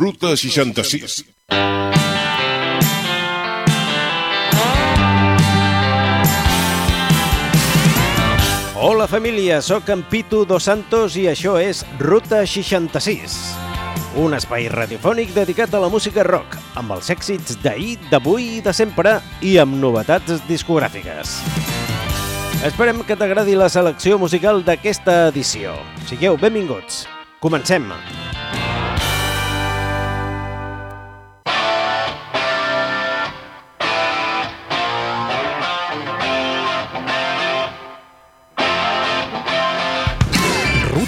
Ruta 66. Hola família, sóc en Pitu Dos Santos i això és Ruta 66. Un espai radiofònic dedicat a la música rock, amb els èxits d'ahir, d'avui i de sempre i amb novetats discogràfiques. Esperem que t'agradi la selecció musical d'aquesta edició. Sigueu benvinguts. Comencem. Ruta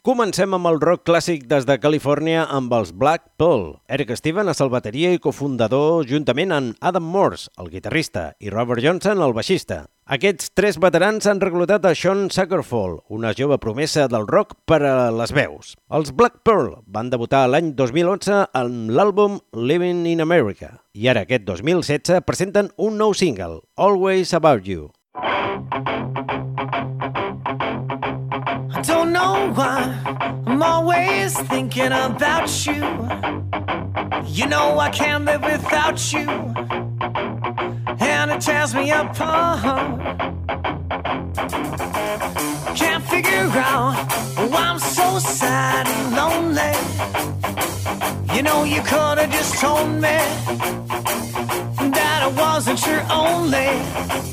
Comencem amb el rock clàssic des de Califòrnia amb els Black Pearl. Eric Steven és el bateria i cofundador juntament amb Adam Morse, el guitarrista, i Robert Johnson, el baixista. Aquests tres veterans han reclutat a Sean Suckerfall, una jove promesa del rock per a les veus. Els Black Pearl van debutar l'any 2011 amb l'àlbum Living in America i ara aquest 2016 presenten un nou single, Always About You. I don't know why I'm always thinking about you. You know I can't live without you, and it tears me apart. Can't figure out why I'm so sad and lonely. You know you could have just told me that I wasn't your only.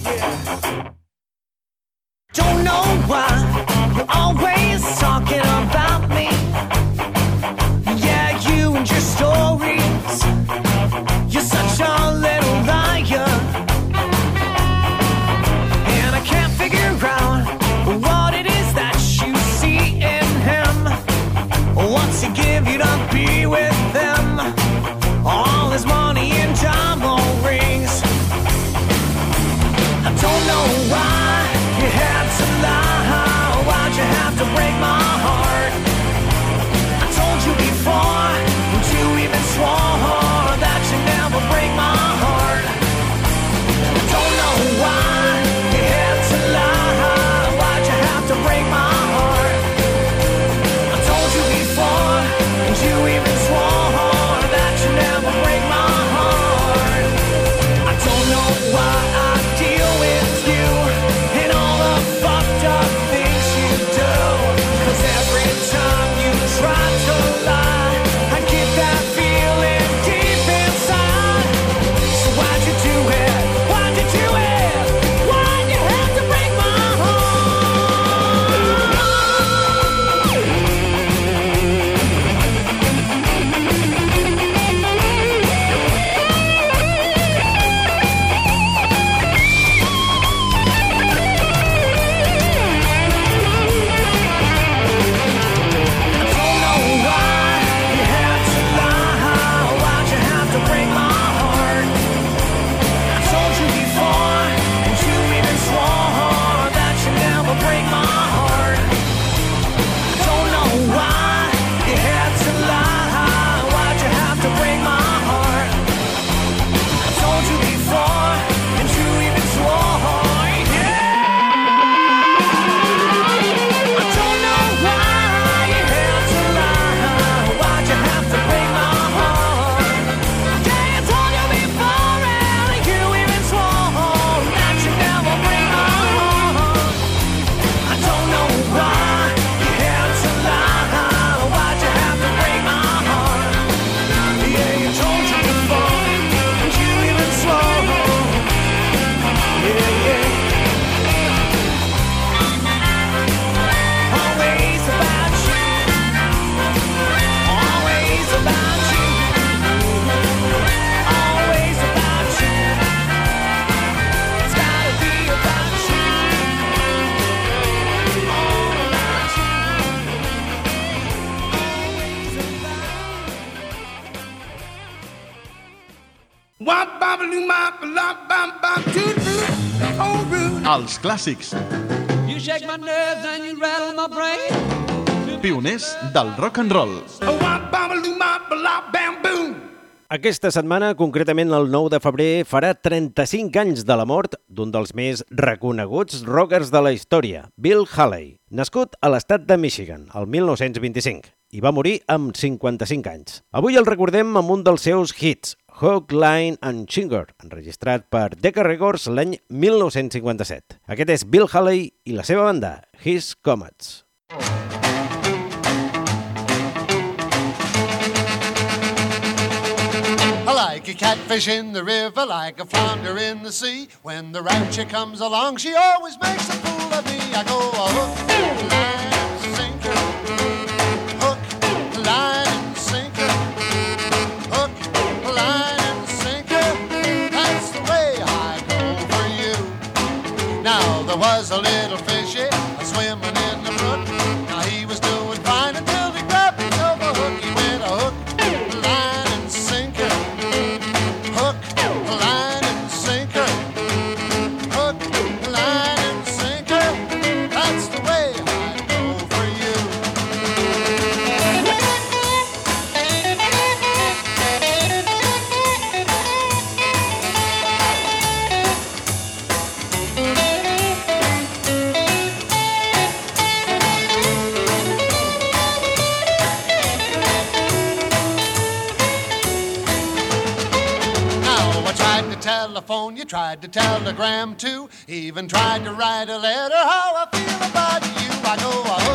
My brain. Pioners del rock and roll. Aquesta setmana, concretament el 9 de febrer, farà 35 anys de la mort d'un dels més reconeguts rockers de la història, Bill Haley, nascut a l'estat de Michigan, el 1925, i va morir amb 55 anys. Avui el recordem amb un dels seus hits, Hook, Line and Singer, enregistrat per Decca Records l'any 1957. Aquest és Bill Haley i la seva banda, His Comets. Like a catfish in the river, like a flounder in the sea. When the rancher comes along, she always makes a fool of me. I go a hook, line, there was a little fishy telephone you, tried to telegram too, even tried to write a letter. How I feel about you, I know a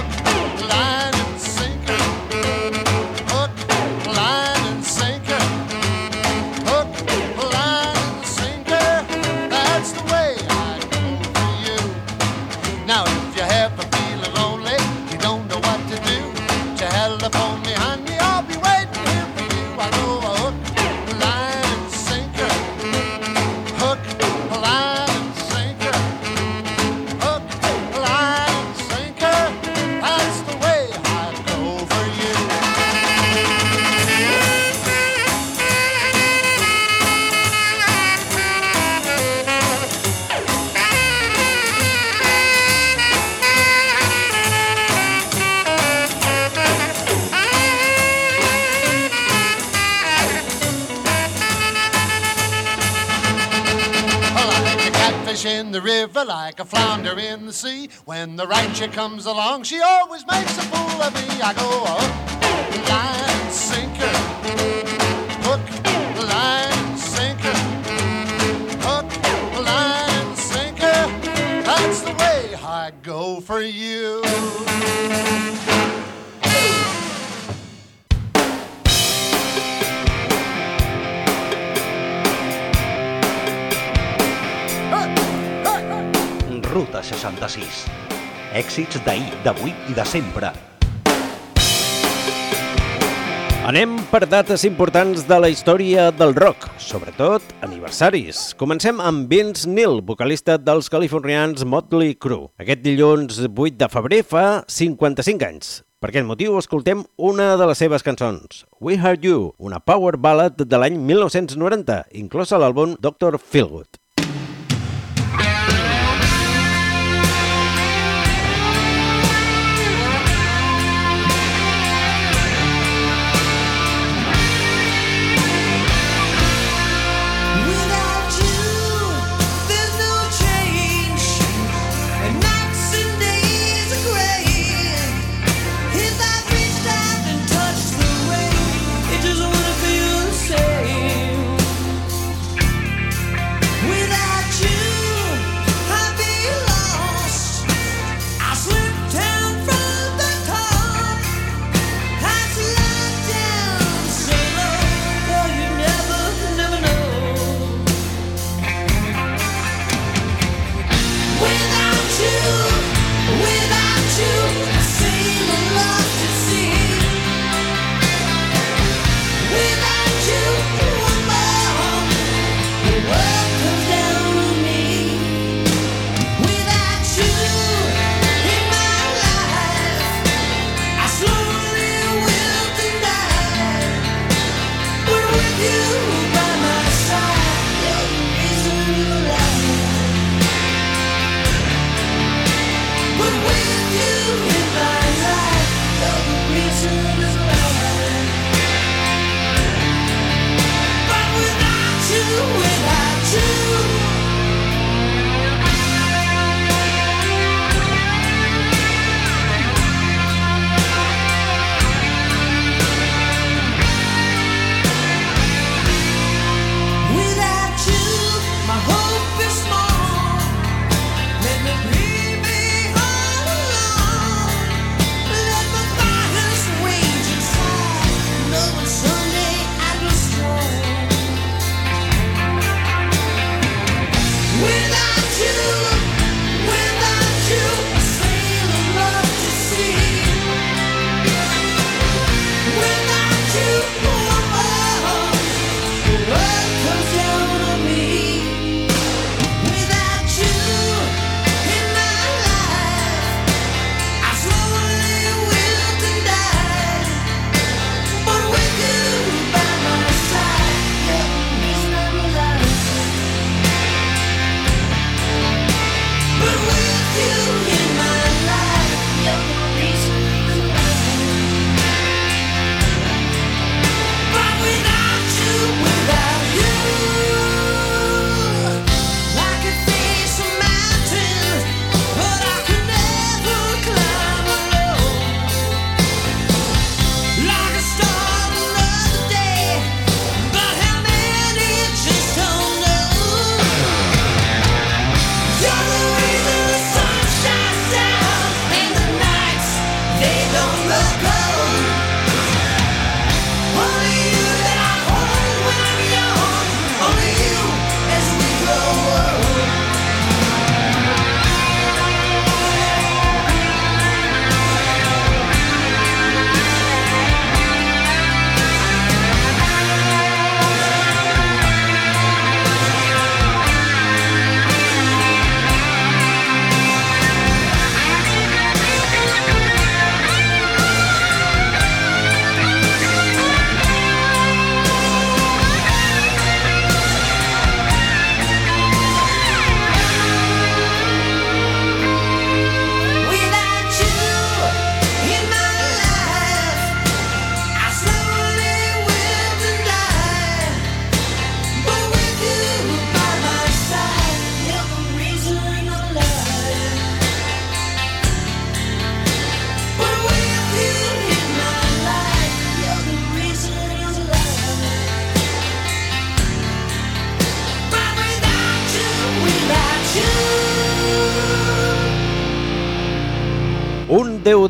When the rancher comes along, she always makes a fool of me. I go Èxits d'ahir, d'avui i de sempre. Anem per dates importants de la història del rock, sobretot aniversaris. Comencem amb Vince Neil, vocalista dels californians Motley Crue. Aquest dilluns 8 de febrer fa 55 anys. Per aquest motiu escoltem una de les seves cançons, We Heard You, una power ballad de l'any 1990, inclosa a l'àlbum Dr. Feelgood.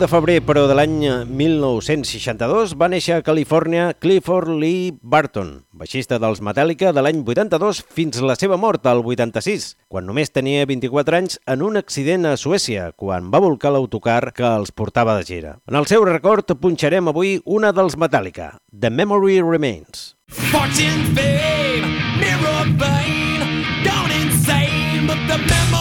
De febrer, però, de l'any 1962, va néixer a Califòrnia Clifford Lee Barton, baixista dels Metallica de l'any 82 fins la seva mort al 86, quan només tenia 24 anys en un accident a Suècia, quan va volcar l'autocar que els portava de gira. En el seu record punxarem avui una dels Metallica, The Memory Remains. Fortune, fame, mirror gone insane, but the memory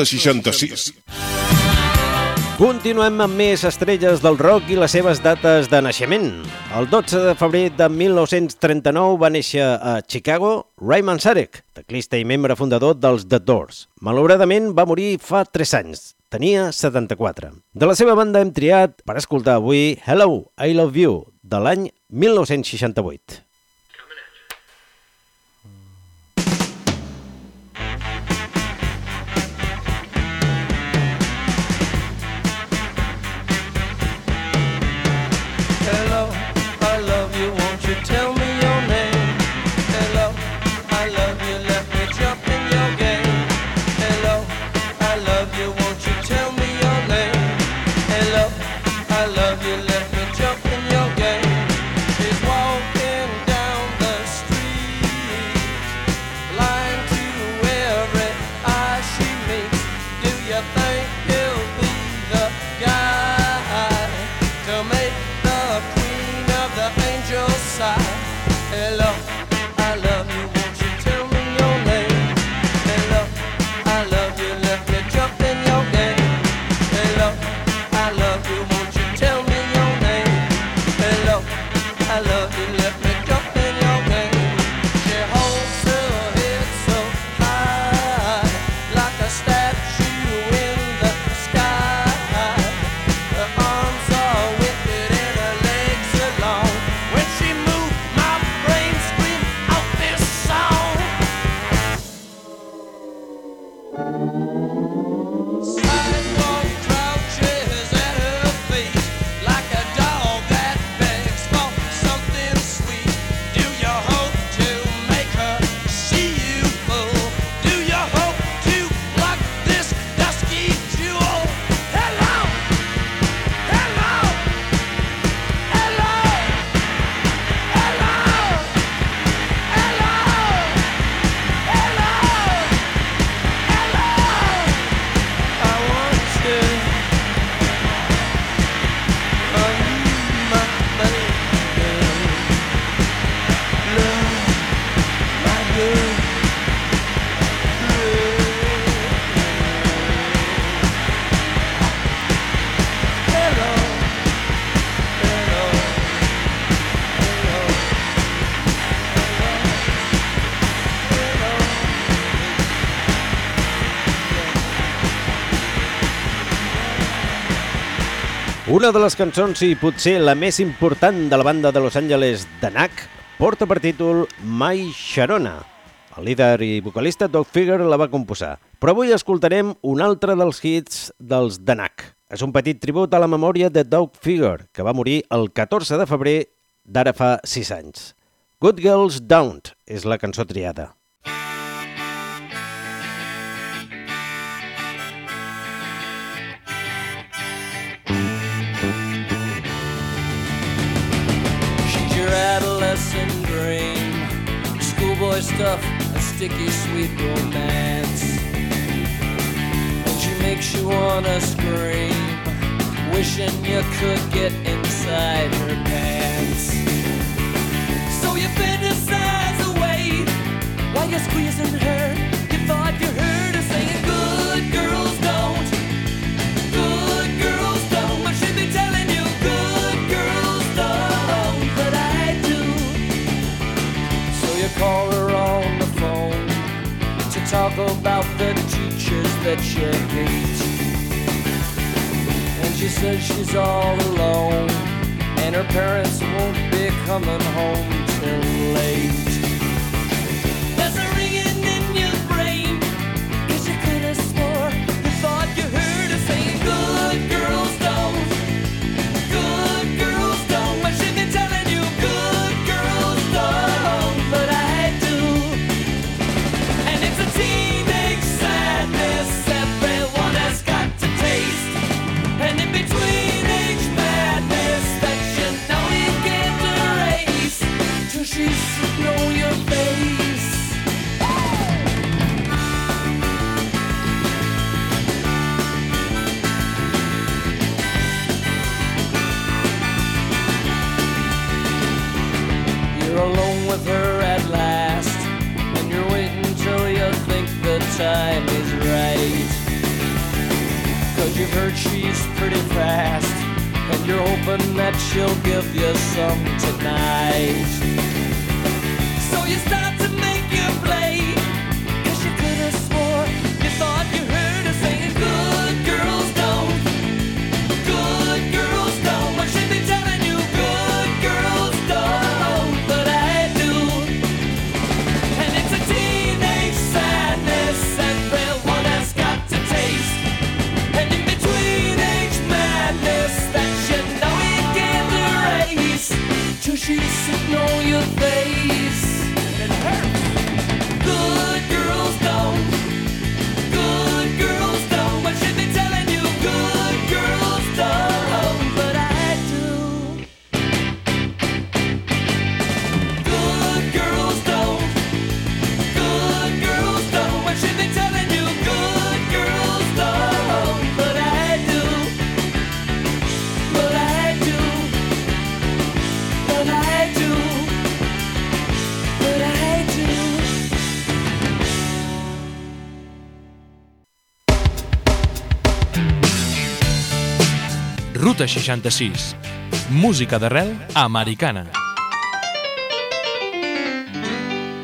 Ruta 66. Continuem amb més estrelles del rock i les seves dates de naixement. El 12 de febrer de 1939 va néixer a Chicago Raymond Sarek, teclista i membre fundador dels The Doors. Malauradament va morir fa 3 anys. Tenia 74. De la seva banda hem triat per escoltar avui Hello, I Love You, de l'any 1968. Una de les cançons, i potser la més important de la banda de Los Angeles de NAC, porta per títol Mai Sharona. El líder i vocalista Doug Figure la va composar. Però avui escoltarem un altre dels hits dels de NAC. És un petit tribut a la memòria de Doug Figure, que va morir el 14 de febrer d'ara fa 6 anys. Good Girls Don't és la cançó triada. adolescent dream. Schoolboy stuff, a sticky sweet romance. And she makes you wanna scream, wishing you could get inside her pants. So you fantasize away while you're squeezing her. talk about the teachers that you hate. And she says she's all alone, and her parents won't be coming home till late. give you 66. Música d'arrel americana.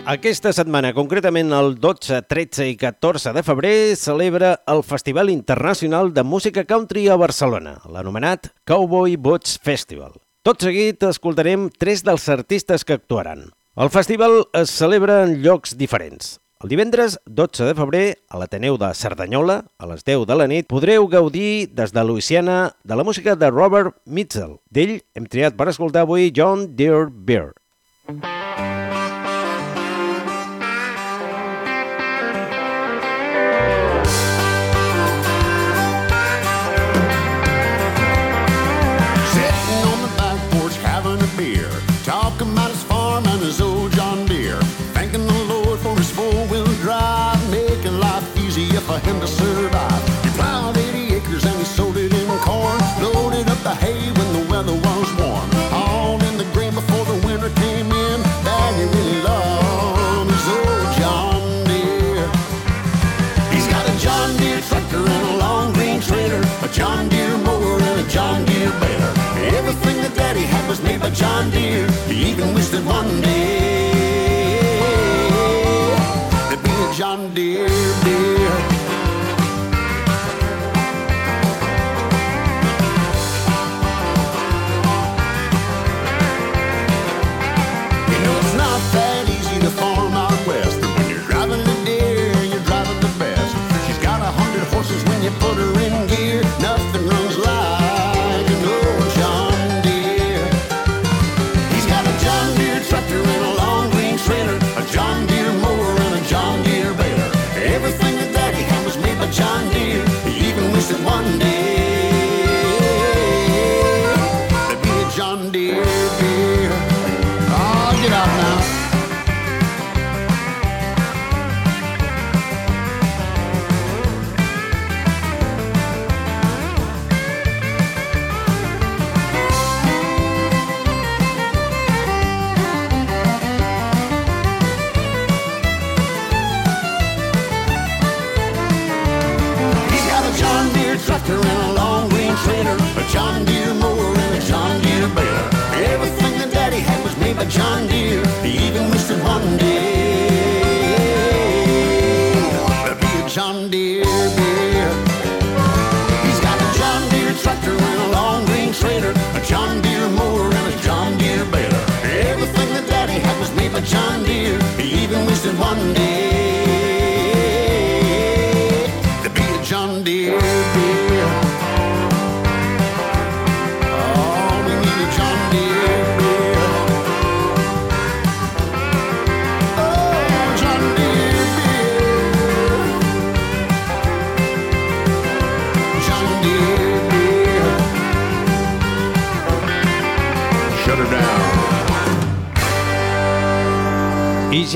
Aquesta setmana, concretament el 12, 13 i 14 de febrer, celebra el Festival Internacional de Música Country a Barcelona, l'anomenat Cowboy Boots Festival. Tot seguit escoltarem tres dels artistes que actuaran. El festival es celebra en llocs diferents. El divendres 12 de febrer, a l'Ateneu de Cerdanyola, a les 10 de la nit, podreu gaudir des de Louisiana de la música de Robert Mitchell. D'ell hem triat per escoltar avui John Deere Beer. Mm -hmm. John Deere. He even wished that one day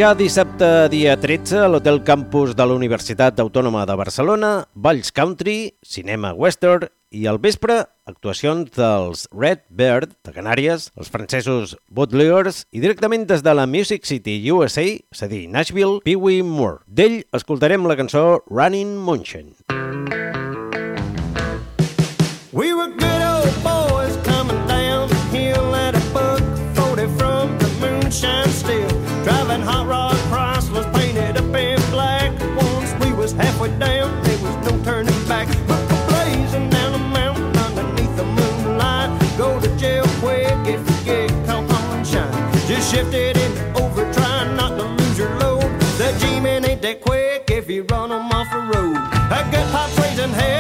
Ja dissabte, dia 13, a l'Hotel Campus de la Universitat Autònoma de Barcelona, Valls Country, Cinema Western i al vespre, actuacions dels Red Bird de Canàries, els francesos Baudelaires i directament des de la Music City USA, és a dir, Nashville, Pee Wee Moore. D'ell escoltarem la cançó Running Munchen. Mm -hmm. you shifted it over, trying not to lose your load. The G-man ain't that quick if you run him off the road. A good pipe raising hell.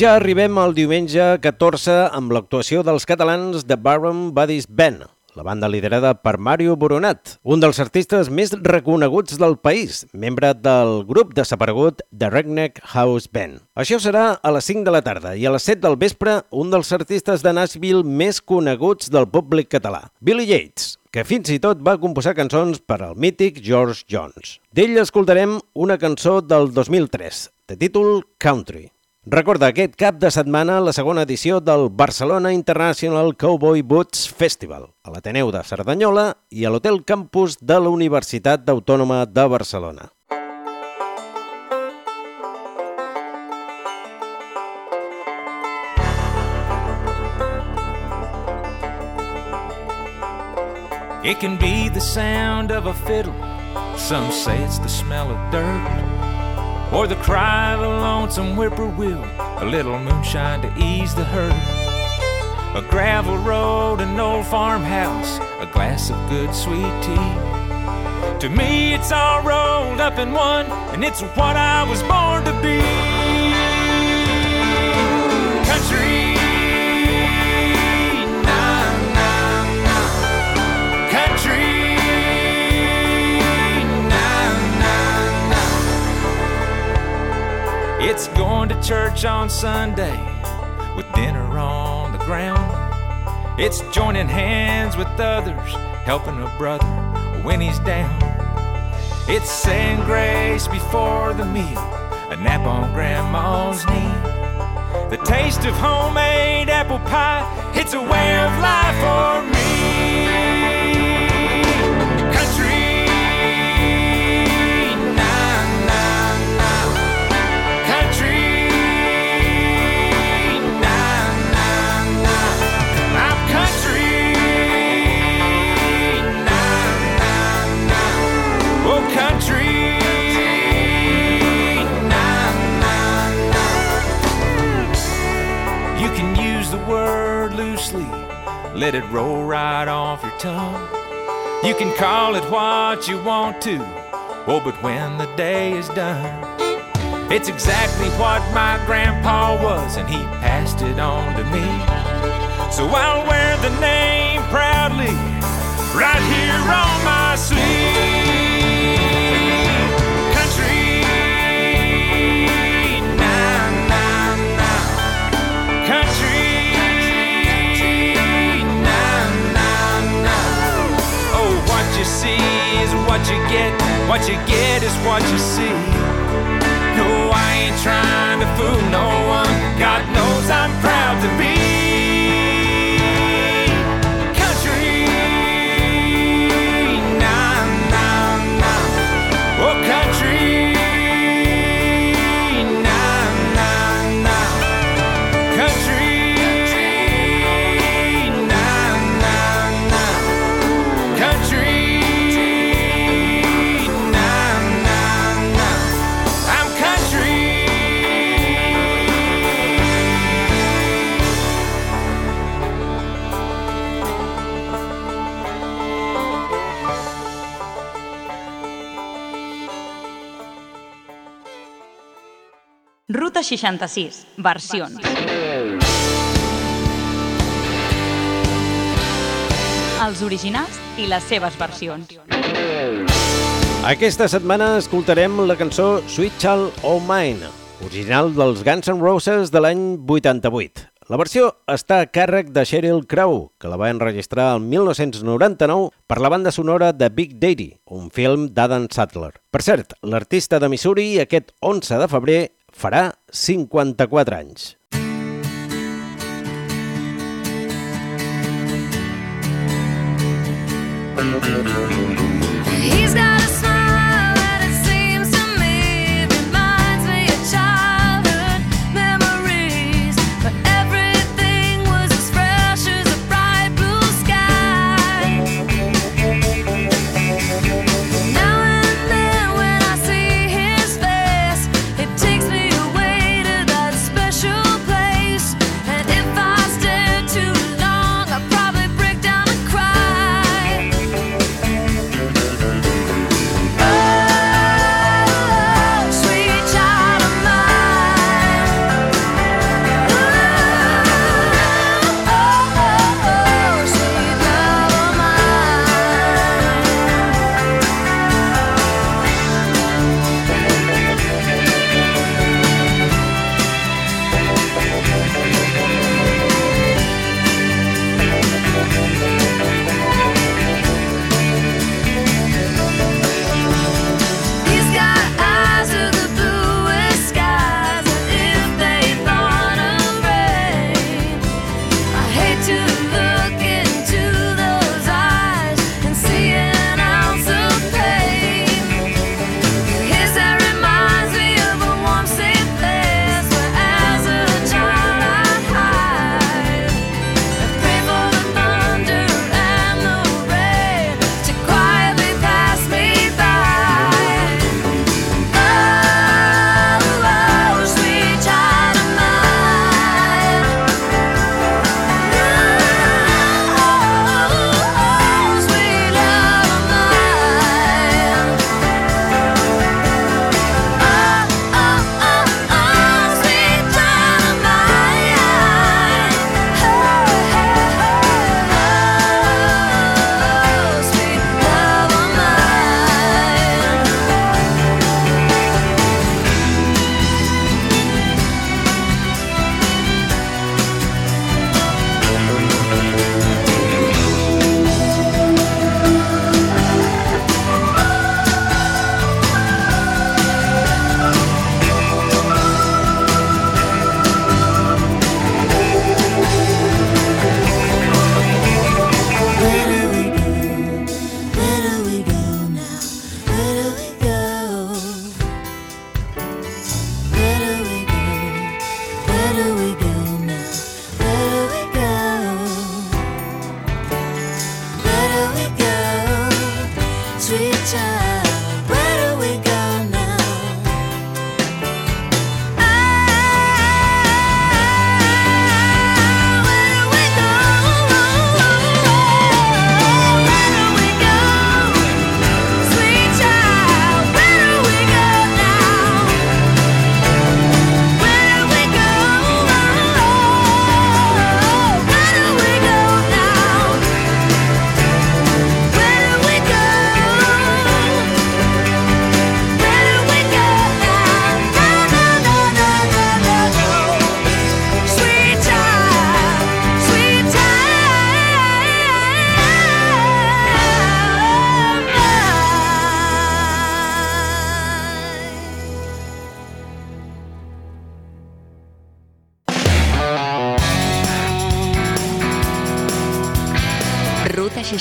Ja arribem al diumenge 14 amb l'actuació dels catalans de Baron Buddies Band, la banda liderada per Mario Boronat, un dels artistes més reconeguts del país, membre del grup desaparegut The Redneck House Band. Això serà a les 5 de la tarda i a les 7 del vespre un dels artistes de Nashville més coneguts del públic català, Billy Yates, que fins i tot va composar cançons per al mític George Jones. D'ell escoltarem una cançó del 2003, de títol Country. Recorda aquest cap de setmana la segona edició del Barcelona International Cowboy Boots Festival a l'Ateneu de Cerdanyola i a l'Hotel Campus de la Universitat Autònoma de Barcelona. It can be the sound of a fiddle, some say it's the smell of dirt, or the cry of a lonesome whippoorwill, a little moonshine to ease the hurt. A gravel road, an old farmhouse, a glass of good sweet tea. To me, it's all rolled up in one, and it's what I was born to be. It's going to church on Sunday with dinner on the ground. It's joining hands with others, helping a brother when he's down. It's saying grace before the meal, a nap on grandma's knee. The taste of homemade apple pie, it's a way of life for me. Let it roll right off your tongue. You can call it what you want to, oh, but when the day is done, it's exactly what my grandpa was, and he passed it on to me. So I'll wear the name proudly, right here on my sleeve. Get. What you get is what you see. No, I ain't trying to fool no one. God knows I'm proud to be. 66 versions. Els originals i les seves versions. Aquesta setmana escoltarem la cançó Sweet Child O' Mine, original dels Guns N' Roses de l'any 88. La versió està a càrrec de Sheryl Crow, que la va enregistrar el 1999 per la banda sonora de Big Daddy, un film d'Adam Sattler. Per cert, l'artista de Missouri aquest 11 de febrer farà 54 anys. He's got a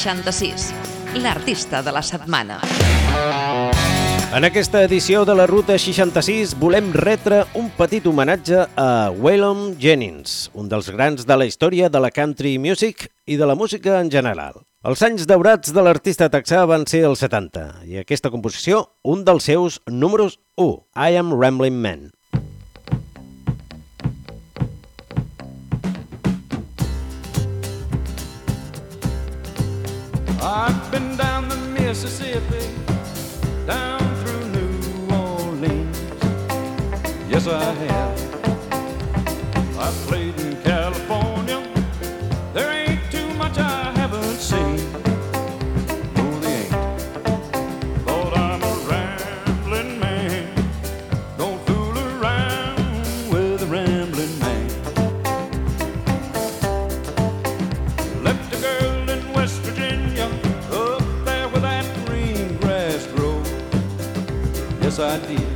66, l'artista de la setmana. En aquesta edició de la Ruta 66 volem retre un petit homenatge a Waylon Jennings, un dels grans de la història de la country music i de la música en general. Els anys daurats de l'artista texà van ser els 70 i aquesta composició un dels seus números 1, I Am Rambling Man. I've been down the Mississippi, down through New Orleans. Yes, I have. I played Yes, I did.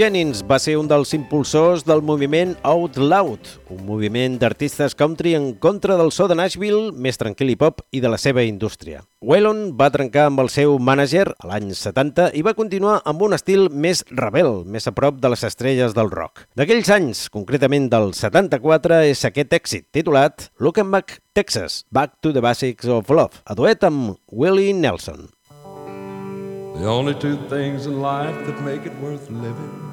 Jennings va ser un dels impulsors del moviment Out Loud, un moviment d'artistes country en contra del so de Nashville, més tranquil i pop, i de la seva indústria. Waylon va trencar amb el seu mànager a l'any 70 i va continuar amb un estil més rebel, més a prop de les estrelles del rock. D'aquells anys, concretament del 74, és aquest èxit titulat Looking Back Texas, Back to the Basics of Love, a duet amb Willie Nelson. The only two things in life that make it worth living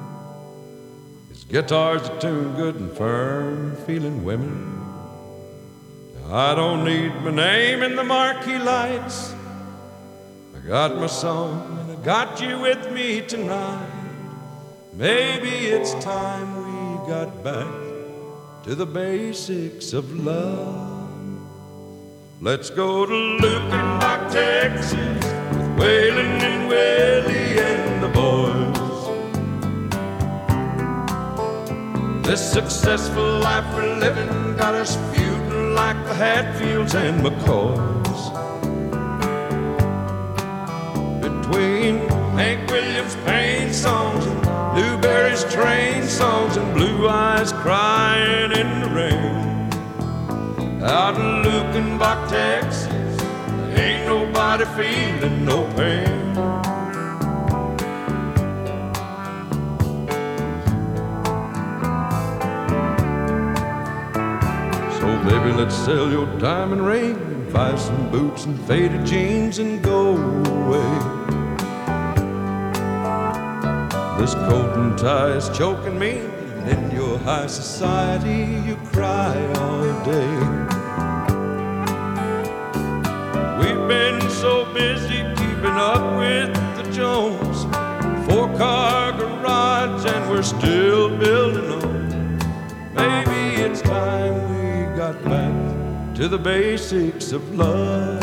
is guitars that tune good and firm, feeling women. I don't need my name in the marquee lights. I got my song and I got you with me tonight. Maybe it's time we got back to the basics of love. Let's go to Lukenbach, Texas, Waylon and Willie and the boys. This successful life we're living got us feuding like the Hatfields and McCoys. Between Hank Williams' pain songs and Blueberry's train songs and Blue Eyes crying in the rain. Out in Lukenbach, Texas, nobody feeling no pain. So, baby, let's sell your diamond ring, buy some boots and faded jeans and go away. This coat and tie is choking me, and in your high society you cry all day. So busy keeping up with the Jones, four car garage, and we're still building on. Maybe it's time we got back to the basics of love.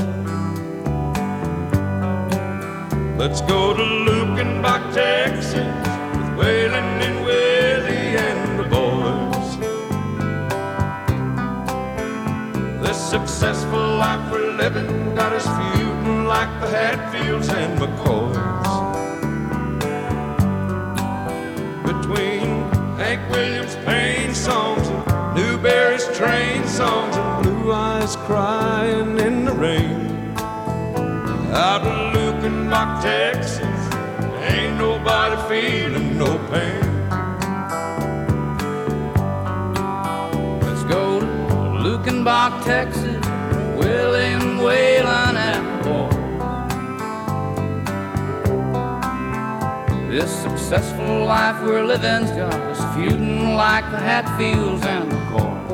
Let's go to Lukenbach, Texas, with Waylon and Willie and the boys. This successful life we're living got us feuding like the Hatfields and McCoys. Between Hank Williams' pain songs and Newberry's train songs and Blue Eyes crying in the rain. Luckenbach, Texas. Ain't nobody feeling no pain. Let's go to Lukenbach, Texas. William Whalen This successful life we're living's got us feuding like the Hatfields and the Coys.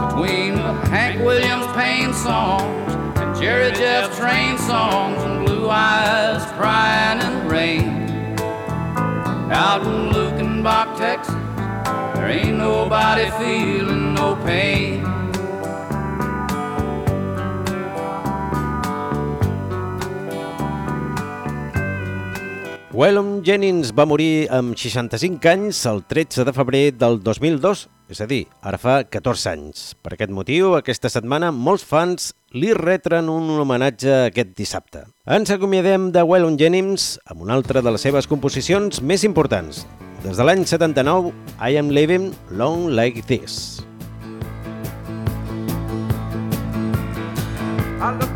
Between the Hank Williams Payne songs and Jerry Jeff Train songs and Blue Eyes crying in the rain. Out in Lukenbach, Texas, there ain't nobody feeling no pain. Waylon Jennings va morir amb 65 anys el 13 de febrer del 2002, és a dir, ara fa 14 anys. Per aquest motiu, aquesta setmana, molts fans li retren un homenatge aquest dissabte. Ens acomiadem de Waylon Jennings amb una altra de les seves composicions més importants. Des de l'any 79, I Am Living Long Like This. I looked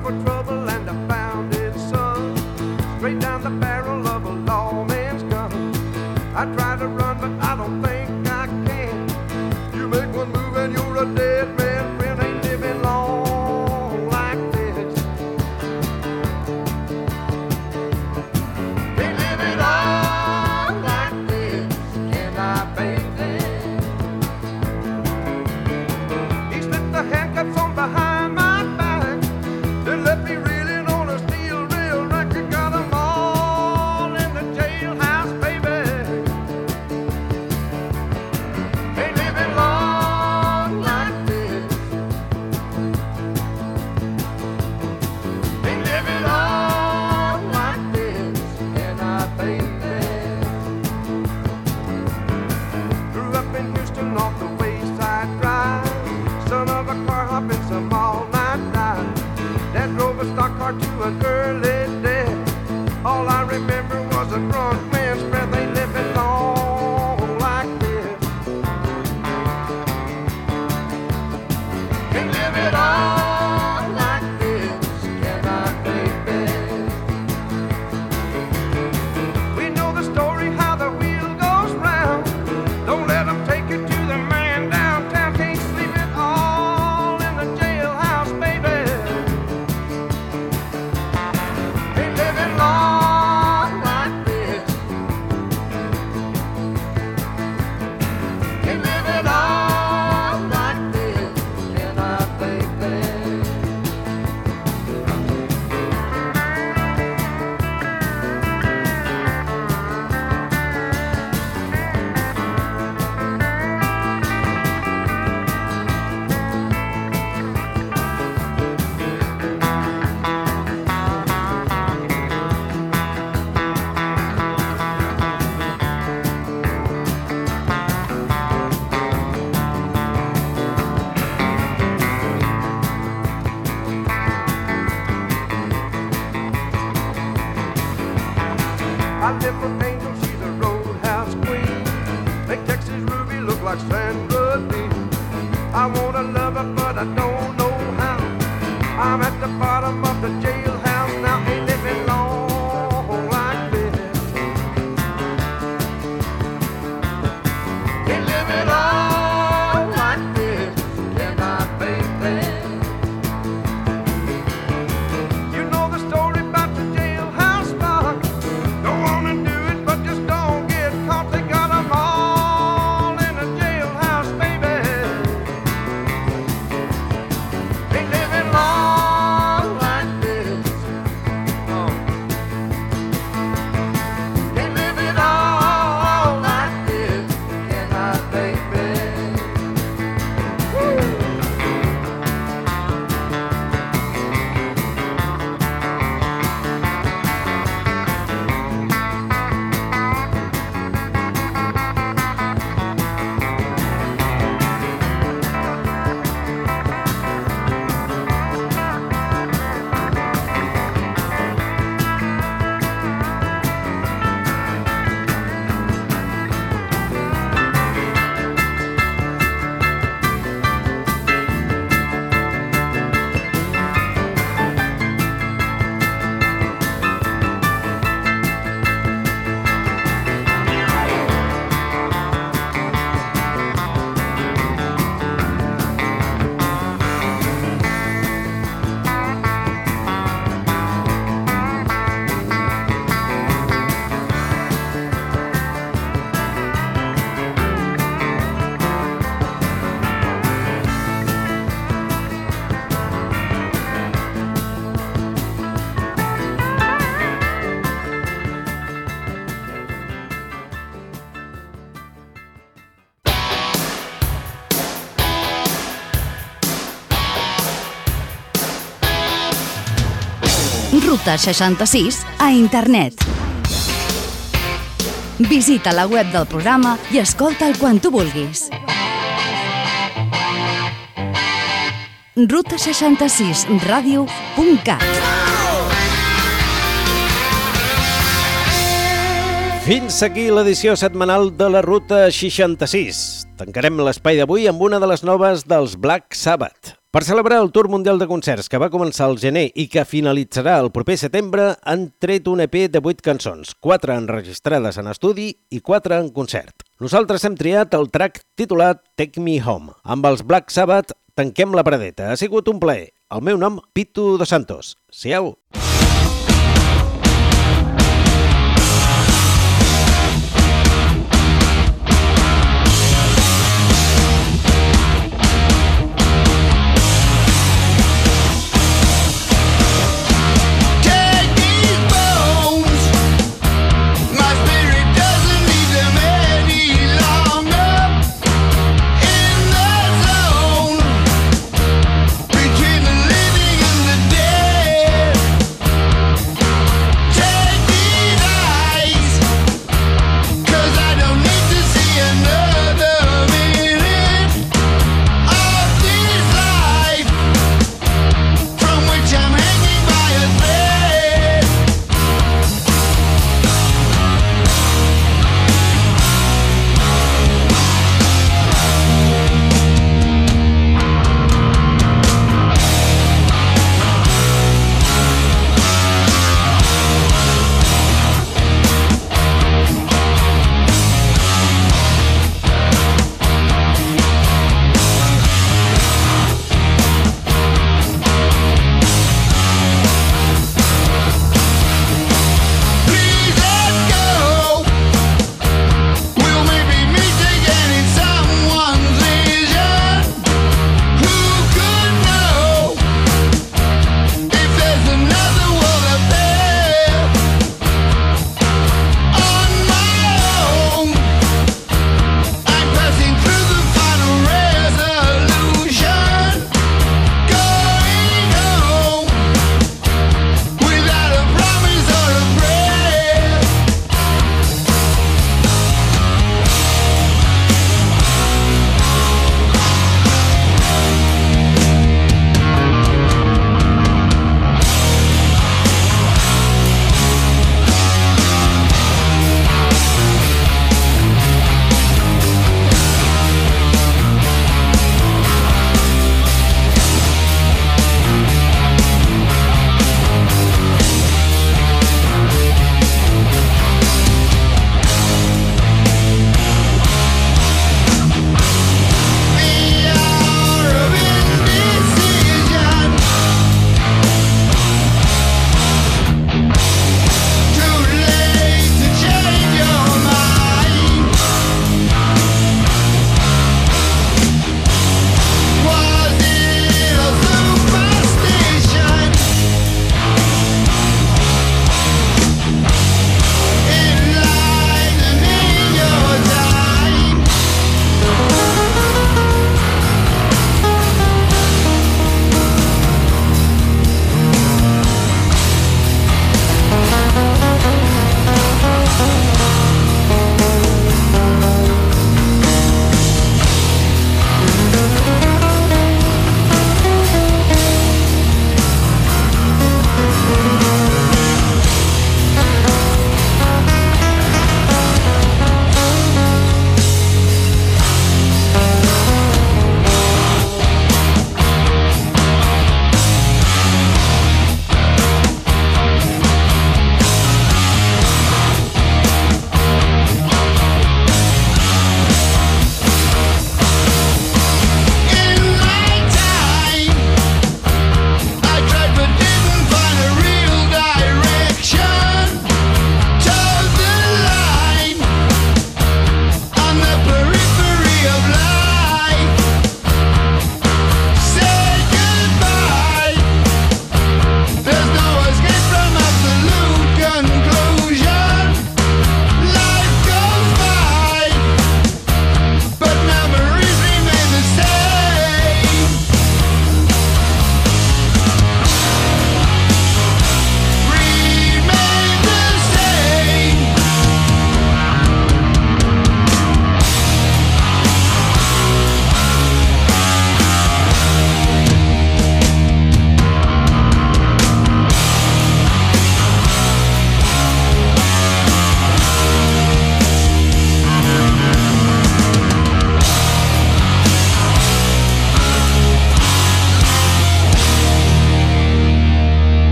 Ruta 66 a internet. Visita la web del programa i escolta'l quan tu vulguis. ruta66radio.cat Fins aquí l'edició setmanal de la Ruta 66. Tancarem l'espai d'avui amb una de les noves dels Black Sabbath. Per celebrar el Tour Mundial de Concerts que va començar al gener i que finalitzarà el proper setembre, han tret un EP de 8 cançons, 4 enregistrades en estudi i 4 en concert. Nosaltres hem triat el track titulat Take Me Home. Amb els Black Sabbath tanquem la paradeta. Ha sigut un plaer. El meu nom, Pitu Dos Santos. Siau!